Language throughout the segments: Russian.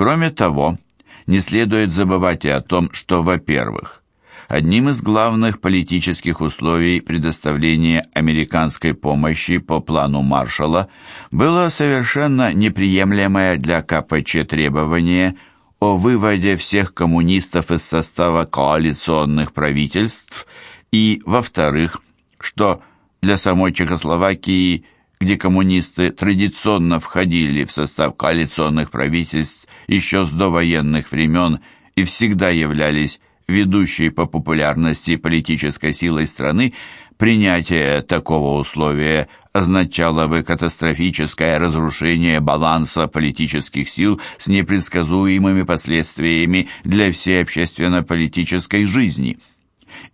Кроме того, не следует забывать и о том, что, во-первых, одним из главных политических условий предоставления американской помощи по плану Маршалла было совершенно неприемлемое для КПЧ требование о выводе всех коммунистов из состава коалиционных правительств и, во-вторых, что для самой Чехословакии, где коммунисты традиционно входили в состав коалиционных правительств еще с довоенных времен и всегда являлись ведущей по популярности политической силой страны, принятие такого условия означало бы катастрофическое разрушение баланса политических сил с непредсказуемыми последствиями для всей общественно-политической жизни.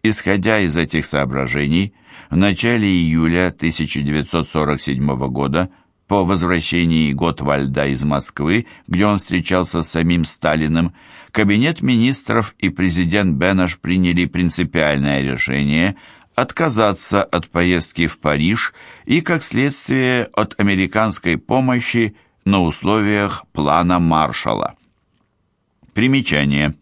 Исходя из этих соображений, в начале июля 1947 года по возвращении Готвальда из Москвы, где он встречался с самим Сталиным, Кабинет министров и президент Беннеш приняли принципиальное решение отказаться от поездки в Париж и, как следствие, от американской помощи на условиях плана Маршалла. Примечание.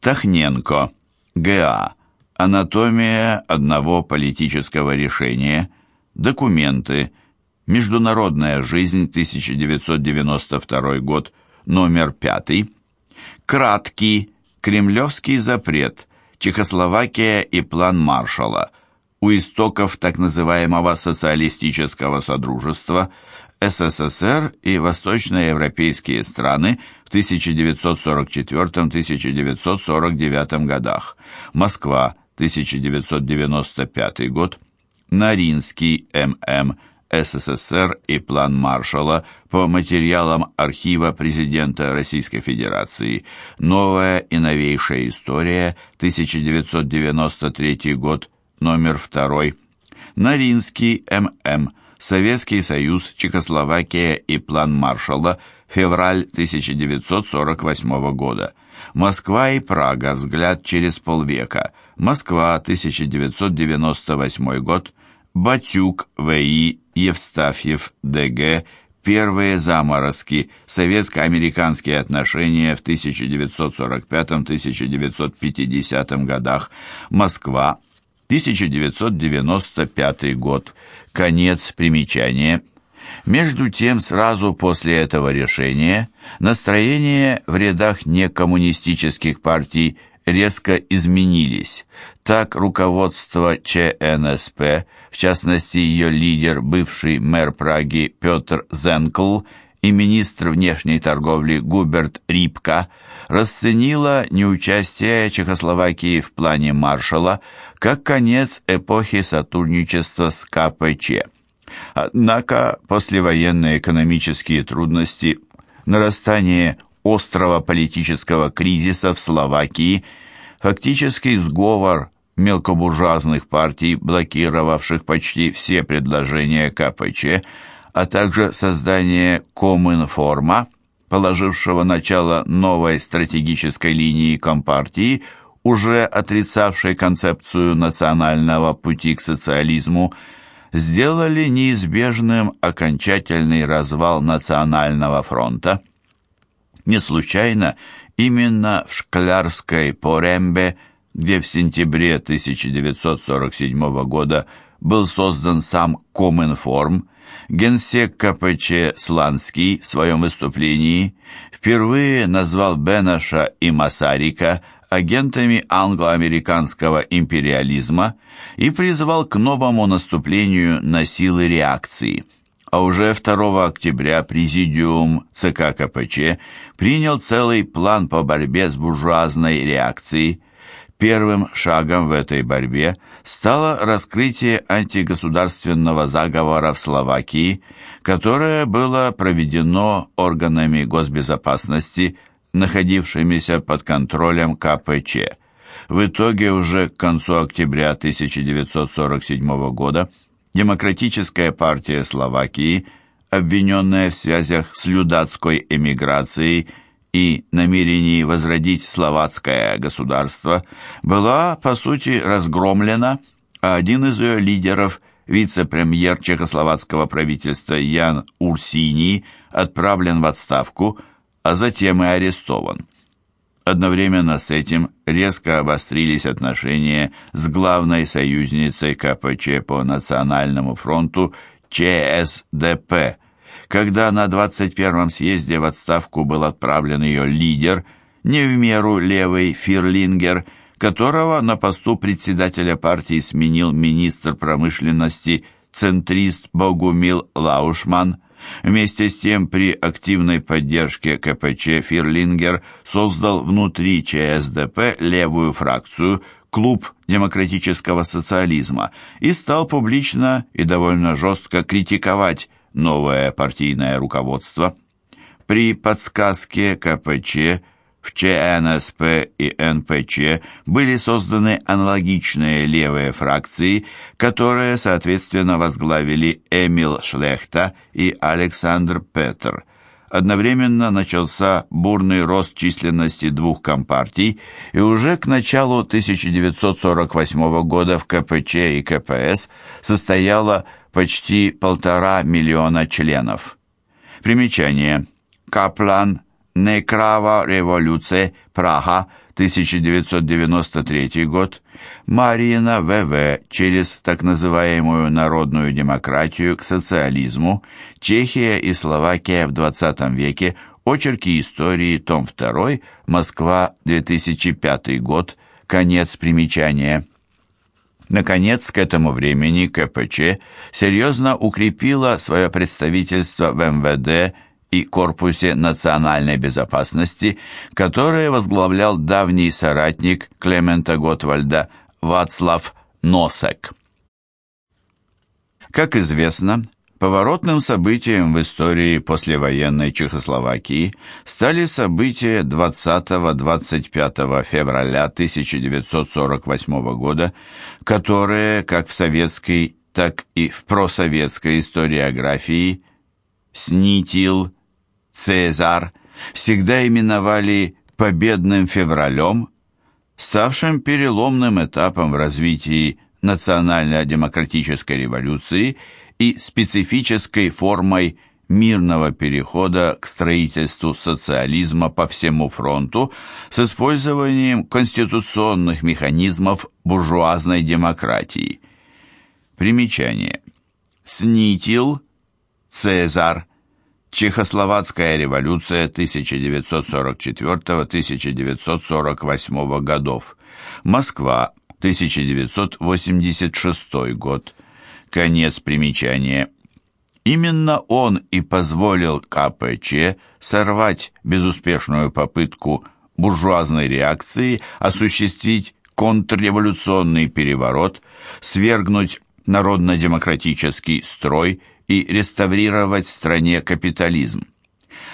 Тахненко. Г.А. Анатомия одного политического решения. Документы. Международная жизнь, 1992 год, номер 5. Краткий. Кремлевский запрет. Чехословакия и план Маршалла. У истоков так называемого социалистического содружества СССР и восточноевропейские страны в 1944-1949 годах. Москва, 1995 год. Наринский М.М. СССР и план Маршалла по материалам архива президента Российской Федерации. Новая и новейшая история, 1993 год, номер 2. Наринский М.М. Советский Союз, Чехословакия и план Маршалла, февраль 1948 года. Москва и Прага. Взгляд через полвека. Москва, 1998 год. Батюк, В.И., Евстафьев, Д.Г., Первые заморозки. Советско-американские отношения в 1945-1950 годах. Москва. 1995 год. Конец примечания. Между тем, сразу после этого решения настроения в рядах некоммунистических партий резко изменились. Так руководство ЧНСП, в частности ее лидер, бывший мэр Праги Петр Зенкл и министр внешней торговли Губерт Рипка, расценило неучастие Чехословакии в плане Маршалла как конец эпохи сотрудничества с КПЧ. Однако послевоенные экономические трудности, нарастание острого политического кризиса в Словакии, фактический сговор мелкобуржуазных партий, блокировавших почти все предложения КПЧ, а также создание Коминформа, положившего начало новой стратегической линии Компартии, уже отрицавшей концепцию национального пути к социализму, сделали неизбежным окончательный развал Национального фронта. Не случайно именно в Шклярской Порембе, где в сентябре 1947 года был создан сам Коминформ, генсек КПЧ Сланский в своем выступлении впервые назвал Бенаша и Масарика агентами англо-американского империализма и призвал к новому наступлению на силы реакции – а уже 2 октября Президиум ЦК КПЧ принял целый план по борьбе с буржуазной реакцией. Первым шагом в этой борьбе стало раскрытие антигосударственного заговора в Словакии, которое было проведено органами госбезопасности, находившимися под контролем КПЧ. В итоге уже к концу октября 1947 года Демократическая партия Словакии, обвиненная в связях с людацкой эмиграцией и намерении возродить словацкое государство, была, по сути, разгромлена, а один из ее лидеров, вице-премьер чехословацкого правительства Ян Урсини, отправлен в отставку, а затем и арестован. Одновременно с этим резко обострились отношения с главной союзницей КПЧ по Национальному фронту ЧСДП, когда на 21-м съезде в отставку был отправлен ее лидер, не в меру левый Фирлингер, которого на посту председателя партии сменил министр промышленности центрист Богумил Лаушман – Вместе с тем, при активной поддержке КПЧ Фирлингер создал внутри ЧСДП левую фракцию «Клуб демократического социализма» и стал публично и довольно жестко критиковать новое партийное руководство. При подсказке КПЧ в ЧНСП и НПЧ были созданы аналогичные левые фракции, которые, соответственно, возглавили Эмил Шлехта и Александр Петр. Одновременно начался бурный рост численности двух компартий, и уже к началу 1948 года в КПЧ и КПС состояло почти полтора миллиона членов. Примечание. Каплан Некрава революция, Прага, 1993 год, Марина ВВ через так называемую народную демократию к социализму, Чехия и Словакия в 20 веке, очерки истории, том 2, Москва, 2005 год, конец примечания. Наконец, к этому времени КПЧ серьезно укрепила свое представительство в МВД и Корпусе национальной безопасности, которые возглавлял давний соратник Клемента Готвальда Вацлав Носек. Как известно, поворотным событием в истории послевоенной Чехословакии стали события 20-25 февраля 1948 года, которые, как в советской, так и в просоветской историографии, снитил Цезар всегда именовали «победным февралем», ставшим переломным этапом в развитии национально-демократической революции и специфической формой мирного перехода к строительству социализма по всему фронту с использованием конституционных механизмов буржуазной демократии. Примечание. Снитил, Цезарь, Чехословацкая революция 1944-1948 годов. Москва, 1986 год. Конец примечания. Именно он и позволил КПЧ сорвать безуспешную попытку буржуазной реакции осуществить контрреволюционный переворот, свергнуть народно-демократический строй и реставрировать в стране капитализм.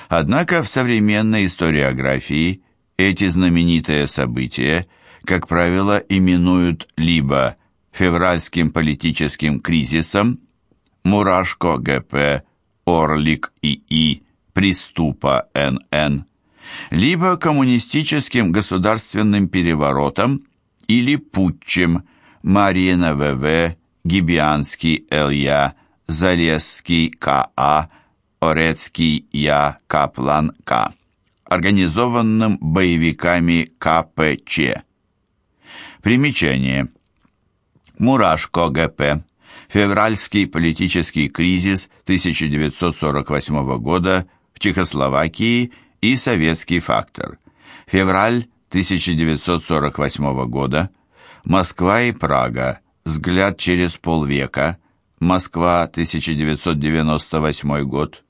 Однако в современной историографии эти знаменитые события, как правило, именуют либо февральским политическим кризисом, Мурашко ГП, Орлик ИИ, Приступа НН, либо коммунистическим государственным переворотом или путчем Марина ВВ, Гибианский ЛЯ, Залесский К.А., Орецкий Я. Каплан К., организованным боевиками КПЧ. Примечание. Мурашко ГП. Февральский политический кризис 1948 года в Чехословакии и советский фактор. Февраль 1948 года. Москва и Прага. Взгляд через полвека. Москва, 1998 год.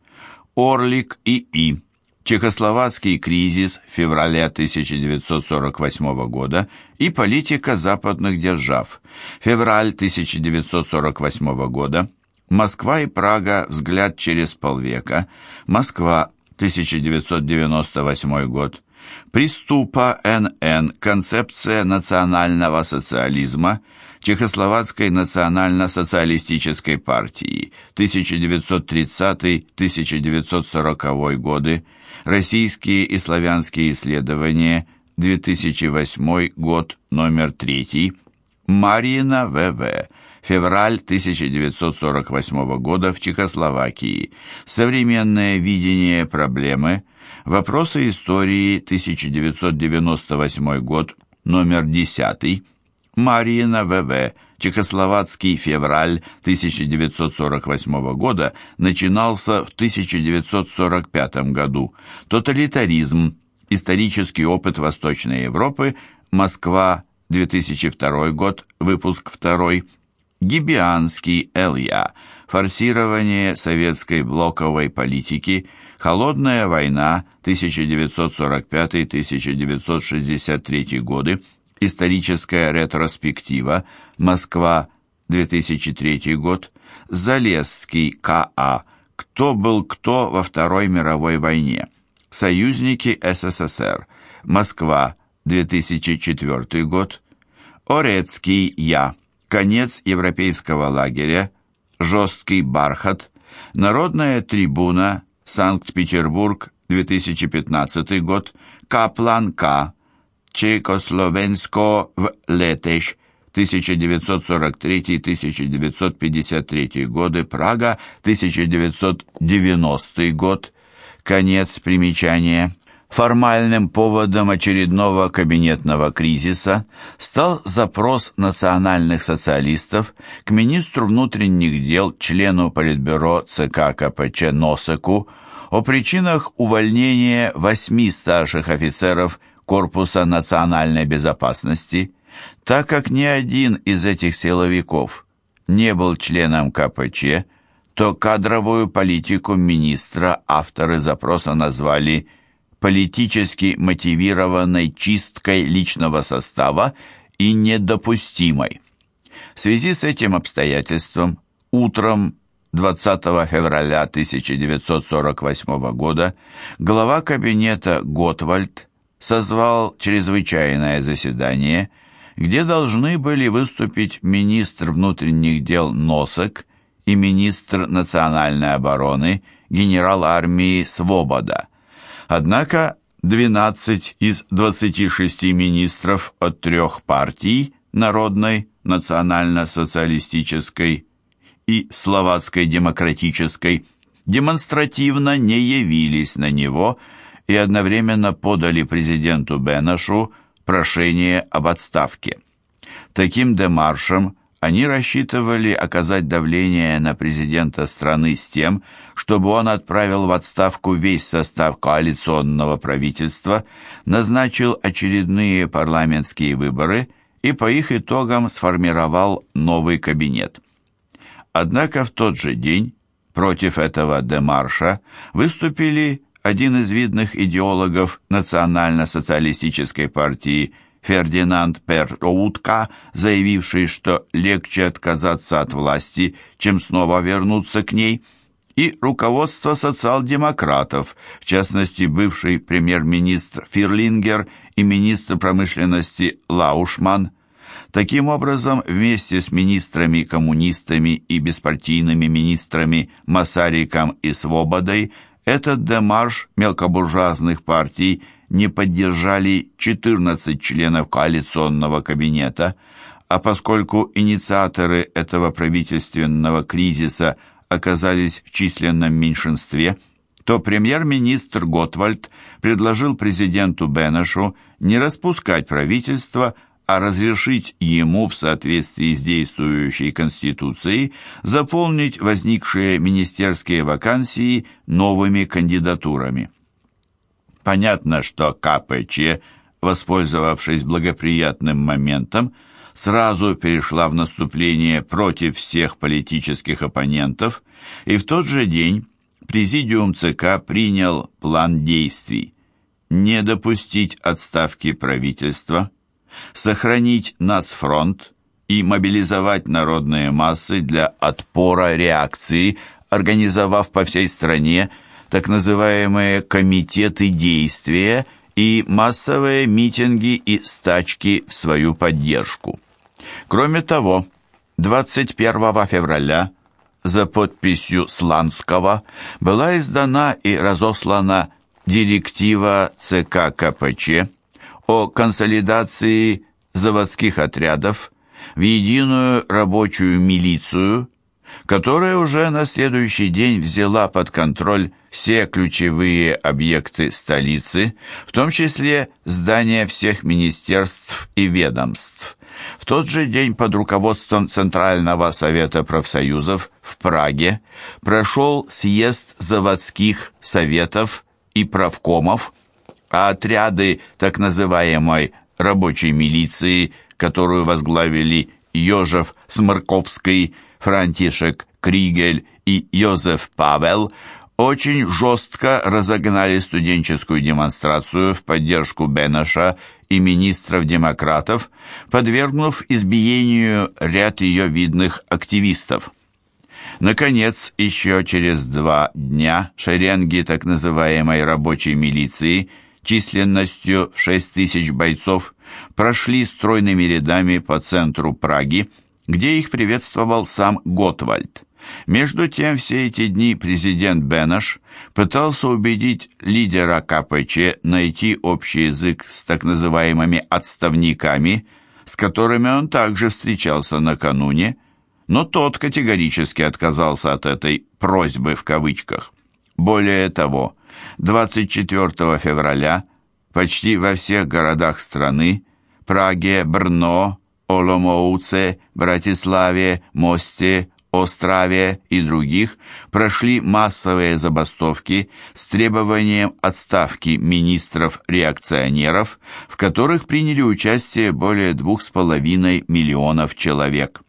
Орлик и И. Чехословацкий кризис февраля 1948 года и политика западных держав. Февраль 1948 года. Москва и Прага. Взгляд через полвека. Москва, 1998 год. Приступа НН. Концепция национального социализма. Чехословацкой национально-социалистической партии. 1930-1940 годы, Российские и славянские исследования. 2008 год, номер 3, Марина ВВ, февраль 1948 года в Чехословакии, современное видение проблемы, Вопросы истории, 1998 год, номер 10. Марьина ВВ. Чехословацкий февраль 1948 года начинался в 1945 году. Тоталитаризм. Исторический опыт Восточной Европы. Москва, 2002 год, выпуск 2. Гибианский Л.Я. Форсирование советской блоковой политики. Холодная война 1945-1963 годы. Историческая ретроспектива. Москва, 2003 год. Залесский К.А. Кто был кто во Второй мировой войне? Союзники СССР. Москва, 2004 год. Орецкий Я. Конец европейского лагеря. Жесткий бархат. Народная трибуна. Санкт-Петербург, 2015 год. Каплан К. Чехословенско в Летеш, 1943-1953 годы, Прага, 1990 год. Конец примечания. Формальным поводом очередного кабинетного кризиса стал запрос национальных социалистов к министру внутренних дел, члену Политбюро ЦК КПЧ Носаку о причинах увольнения восьми старших офицеров Корпуса национальной безопасности, так как ни один из этих силовиков не был членом КПЧ, то кадровую политику министра авторы запроса назвали политически мотивированной чисткой личного состава и недопустимой. В связи с этим обстоятельством утром 20 февраля 1948 года глава кабинета Готвальд созвал чрезвычайное заседание, где должны были выступить министр внутренних дел Носок и министр национальной обороны генерал армии Свобода. Однако 12 из 26 министров от трех партий Народной, Национально-социалистической и Словацкой демократической демонстративно не явились на него и одновременно подали президенту Бенашу прошение об отставке. Таким демаршем они рассчитывали оказать давление на президента страны с тем, чтобы он отправил в отставку весь состав коалиционного правительства, назначил очередные парламентские выборы и по их итогам сформировал новый кабинет. Однако в тот же день против этого демарша выступили один из видных идеологов национально-социалистической партии Фердинанд Перроутка, заявивший, что легче отказаться от власти, чем снова вернуться к ней, и руководство социал-демократов, в частности бывший премьер-министр Фирлингер и министр промышленности Лаушман. Таким образом, вместе с министрами-коммунистами и беспартийными министрами Масариком и Свободой этот демарш мелкобуржуазных партий не поддержали 14 членов коалиционного кабинета, а поскольку инициаторы этого правительственного кризиса оказались в численном меньшинстве, то премьер-министр Готвальд предложил президенту Бенешу не распускать правительство, а разрешить ему в соответствии с действующей Конституцией заполнить возникшие министерские вакансии новыми кандидатурами. Понятно, что КПЧ, воспользовавшись благоприятным моментом, сразу перешла в наступление против всех политических оппонентов, и в тот же день Президиум ЦК принял план действий не допустить отставки правительства, сохранить нацфронт и мобилизовать народные массы для отпора реакции, организовав по всей стране так называемые комитеты действия и массовые митинги и стачки в свою поддержку. Кроме того, 21 февраля за подписью Сланского была издана и разослана директива ЦК КПЧ о консолидации заводских отрядов в единую рабочую милицию, которая уже на следующий день взяла под контроль все ключевые объекты столицы, в том числе здания всех министерств и ведомств. В тот же день под руководством Центрального совета профсоюзов в Праге прошел съезд заводских советов и правкомов, а отряды так называемой рабочей милиции, которую возглавили Йожев Сморковский, Франтишек Кригель и Йозеф Павел, очень жестко разогнали студенческую демонстрацию в поддержку Бенаша и министров-демократов, подвергнув избиению ряд ее видных активистов. Наконец, еще через два дня шеренги так называемой рабочей милиции численностью в 6 тысяч бойцов прошли стройными рядами по центру Праги, где их приветствовал сам Готвальд. Между тем, все эти дни президент Бенеш пытался убедить лидера КПЧ найти общий язык с так называемыми «отставниками», с которыми он также встречался накануне, но тот категорически отказался от этой «просьбы» в кавычках. Более того, 24 февраля почти во всех городах страны Праге, Брно, Оломоуце, Братиславе, Мосте, Острове и других прошли массовые забастовки с требованием отставки министров-реакционеров, в которых приняли участие более двух с половиной миллионов человек.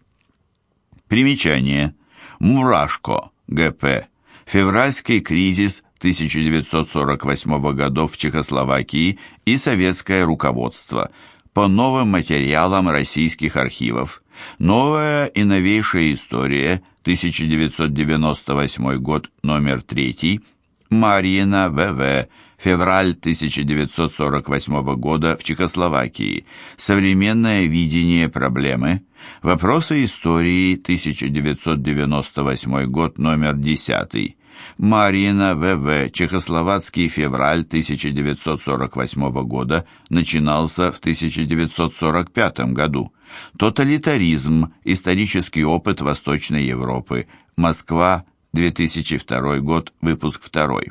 Примечание. Мурашко, ГП. Февральский кризис 1948 годов в Чехословакии и советское руководство. По новым материалам российских архивов. Новая и новейшая история, 1998 год, номер 3, Марьина ВВ, февраль 1948 года в Чехословакии. Современное видение проблемы. Вопросы истории, 1998 год, номер 10. Марина ВВ. Чехословацкий февраль 1948 года начинался в 1945 году. Тоталитаризм. Исторический опыт Восточной Европы. Москва, 2002 год, выпуск 2.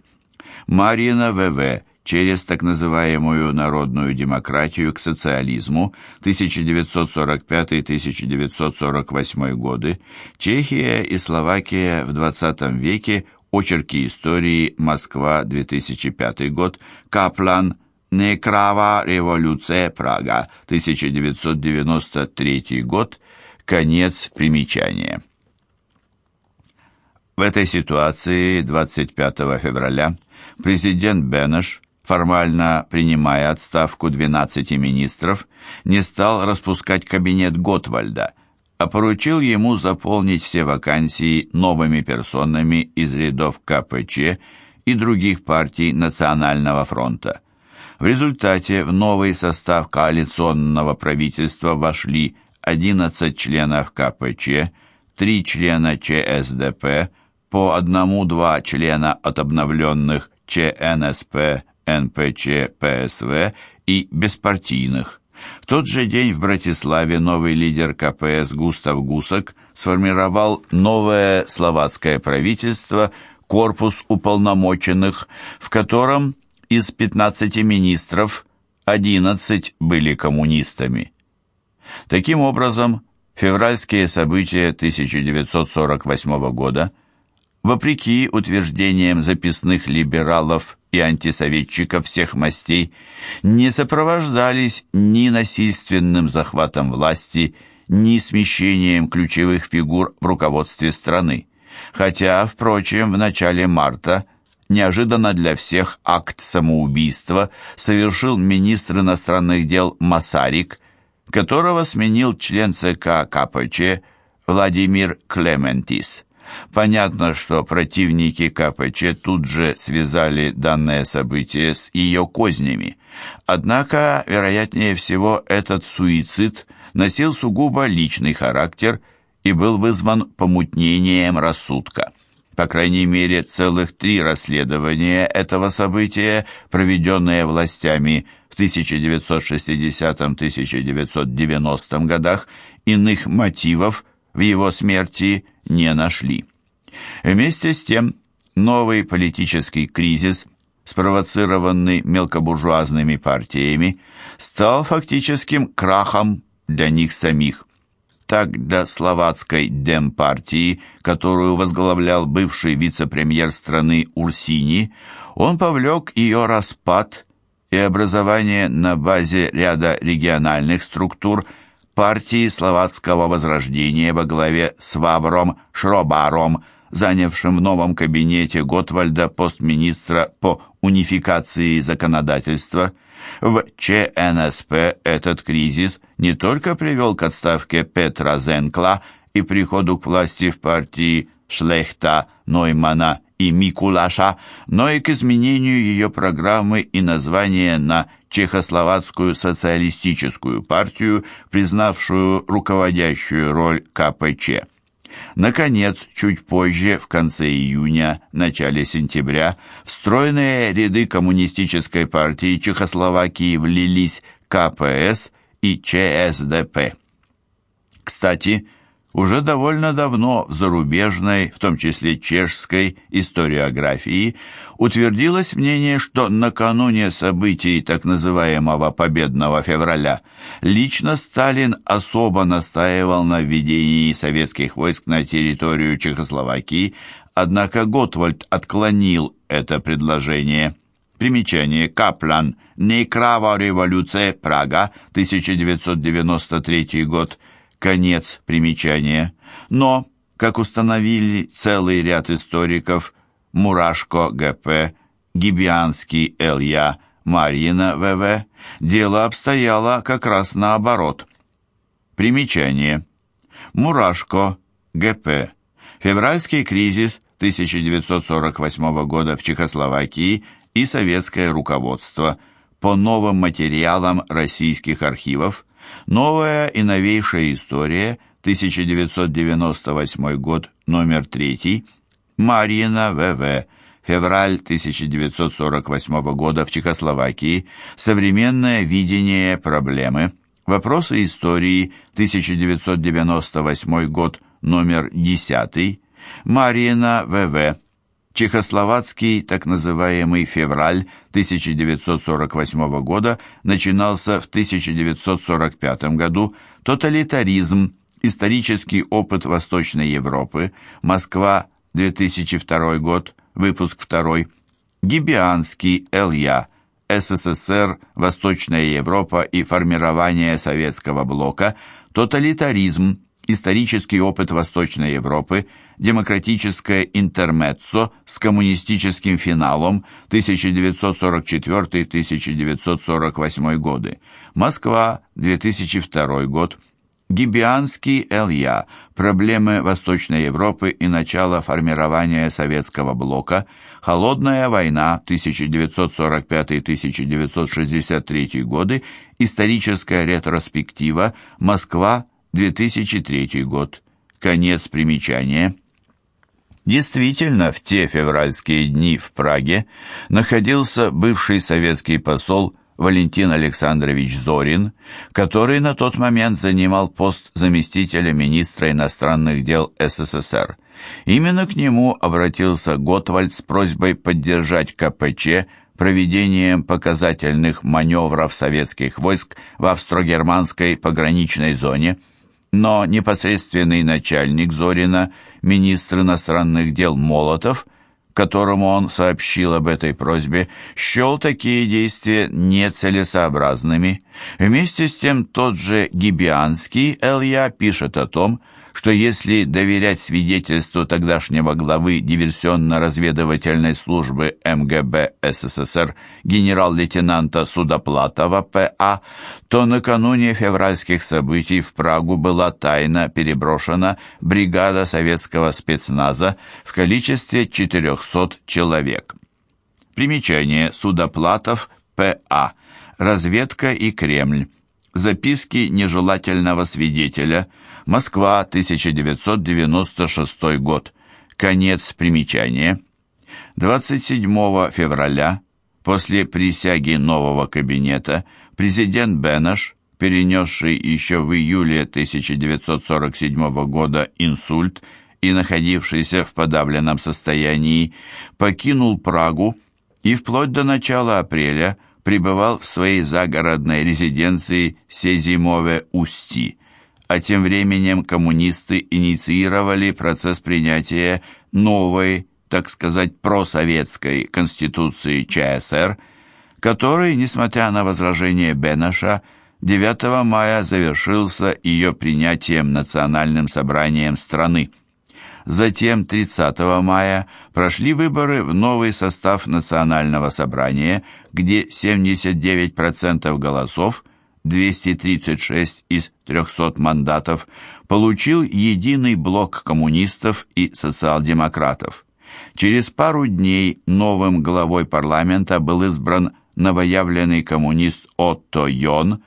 Марина ВВ. Через так называемую народную демократию к социализму 1945-1948 годы. Чехия и Словакия в 20 веке. Очерки истории. Москва, 2005 год. Каплан. Некрава революция Прага, 1993 год, конец примечания. В этой ситуации 25 февраля президент Бенеш, формально принимая отставку 12 министров, не стал распускать кабинет Готвальда, а поручил ему заполнить все вакансии новыми персонами из рядов КПЧ и других партий Национального фронта. В результате в новый состав коалиционного правительства вошли 11 членов КПЧ, 3 члена ЧСДП, по одному-два члена от обновленных ЧНСП, НПЧ, ПСВ и беспартийных. В тот же день в Братиславе новый лидер КПС Густав Гусак сформировал новое словацкое правительство, корпус уполномоченных, в котором из 15 министров 11 были коммунистами. Таким образом, февральские события 1948 года, вопреки утверждениям записных либералов и антисоветчиков всех мастей, не сопровождались ни насильственным захватом власти, ни смещением ключевых фигур в руководстве страны. Хотя, впрочем, в начале марта неожиданно для всех акт самоубийства совершил министр иностранных дел Масарик, которого сменил член ЦК КПЧ Владимир Клементис. Понятно, что противники КПЧ тут же связали данное событие с ее кознями. Однако, вероятнее всего, этот суицид носил сугубо личный характер и был вызван помутнением рассудка. По крайней мере, целых три расследования этого события, проведенные властями в 1960-1990 годах, иных мотивов в его смерти не нашли. Вместе с тем, новый политический кризис, спровоцированный мелкобуржуазными партиями, стал фактическим крахом для них самих. Так для словацкой демпартии, которую возглавлял бывший вице-премьер страны Урсини, он повлек ее распад и образование на базе ряда региональных структур партии словацкого возрождения во главе с Вавром Шробаром, занявшим в новом кабинете Готвальда пост министра по унификации законодательства. В ЧНСП этот кризис не только привел к отставке Петра Зенкла и приходу к власти в партии Шлехта, Ноймана и Микулаша, но и к изменению ее программы и названия на Чехословацкую социалистическую партию, признавшую руководящую роль КПЧ. Наконец, чуть позже, в конце июня, начале сентября, в стройные ряды Коммунистической партии Чехословакии влились КПС и ЧСДП. Кстати, уже довольно давно в зарубежной, в том числе чешской, историографии утвердилось мнение, что накануне событий так называемого «Победного февраля» лично Сталин особо настаивал на введении советских войск на территорию Чехословакии, однако Готвальд отклонил это предложение. Примечание. Каплан. «Нейкрава революция. Прага», 1993 год, Конец примечания. Но, как установили целый ряд историков, Мурашко ГП, Гибианский ЛЯ, Марьина ВВ, дело обстояло как раз наоборот. Примечание. Мурашко ГП. Февральский кризис 1948 года в Чехословакии и советское руководство по новым материалам российских архивов Новая и новейшая история, 1998 год, номер 3, Марьина ВВ, февраль 1948 года в Чехословакии, современное видение проблемы, вопросы истории, 1998 год, номер 10, Марьина ВВ, Чехословацкий так называемый февраль 1948 года начинался в 1945 году, тоталитаризм, исторический опыт Восточной Европы, Москва, 2002 год, выпуск 2, Гибианский, Л.Я., СССР, Восточная Европа и формирование Советского блока, тоталитаризм, исторический опыт Восточной Европы, демократическое интермеццо с коммунистическим финалом 1944-1948 годы, Москва, 2002 год, Гибианский Л.Я. Проблемы Восточной Европы и начало формирования Советского блока. Холодная война 1945-1963 годы. Историческая ретроспектива. Москва 2003 год. Конец примечания. Действительно, в те февральские дни в Праге находился бывший советский посол Валентин Александрович Зорин, который на тот момент занимал пост заместителя министра иностранных дел СССР. Именно к нему обратился Готвальд с просьбой поддержать КПЧ проведением показательных маневров советских войск в австро-германской пограничной зоне – но непосредственный начальник Зорина, министр иностранных дел Молотов, которому он сообщил об этой просьбе, счел такие действия нецелесообразными. Вместе с тем тот же Гибианский Илья пишет о том, что если доверять свидетельству тогдашнего главы диверсионно-разведывательной службы МГБ СССР генерал-лейтенанта Судоплатова П.А., то накануне февральских событий в Прагу была тайно переброшена бригада советского спецназа в количестве 400 человек. Примечание Судоплатов П.А. Разведка и Кремль. Записки нежелательного свидетеля – Москва, 1996 год. Конец примечания. 27 февраля, после присяги нового кабинета, президент Беннеш, перенесший еще в июле 1947 года инсульт и находившийся в подавленном состоянии, покинул Прагу и вплоть до начала апреля пребывал в своей загородной резиденции Сезимове-Усти, а тем временем коммунисты инициировали процесс принятия новой, так сказать, просоветской конституции ЧСР, который, несмотря на возражения Бенаша, 9 мая завершился ее принятием национальным собранием страны. Затем 30 мая прошли выборы в новый состав национального собрания, где 79% голосов, 236 из 300 мандатов, получил единый блок коммунистов и социал-демократов. Через пару дней новым главой парламента был избран новоявленный коммунист Отто Йон,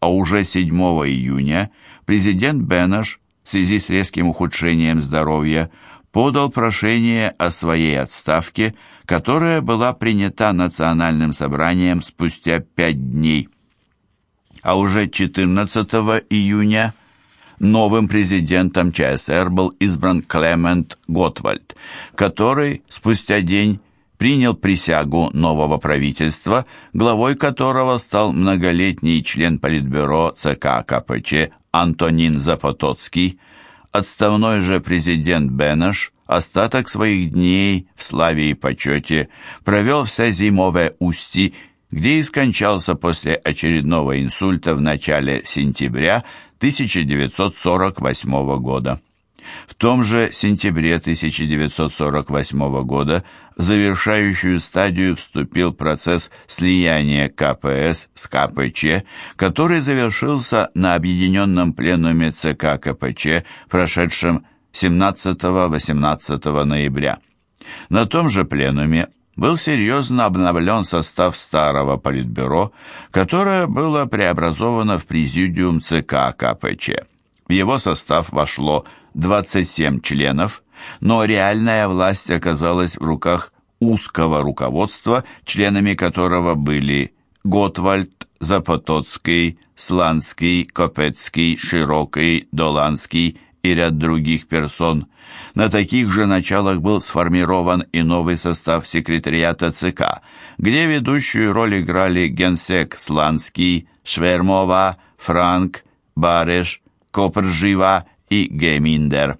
а уже 7 июня президент Бенеш в связи с резким ухудшением здоровья подал прошение о своей отставке, которая была принята национальным собранием спустя пять дней. А уже 14 июня новым президентом ЧСР был избран Клемент Готвальд, который спустя день принял присягу нового правительства, главой которого стал многолетний член Политбюро ЦК КПЧ Антонин Запотоцкий, отставной же президент Бенеш остаток своих дней в славе и почете провел вся зимовая Усти, где и скончался после очередного инсульта в начале сентября 1948 года. В том же сентябре 1948 года в завершающую стадию вступил процесс слияния КПС с КПЧ, который завершился на объединенном пленуме ЦК КПЧ, прошедшем 17-18 ноября. На том же пленуме был серьезно обновлен состав старого политбюро, которое было преобразовано в президиум ЦК КПЧ. В его состав вошло 27 членов, но реальная власть оказалась в руках узкого руководства, членами которого были Готвальд, Запотоцкий, Сланский, Копецкий, Широкий, Доланский и ряд других персон. На таких же началах был сформирован и новый состав секретариата ЦК, где ведущую роль играли генсек Сланский, Швермова, Франк, Бареш, Копржива и Геминдер.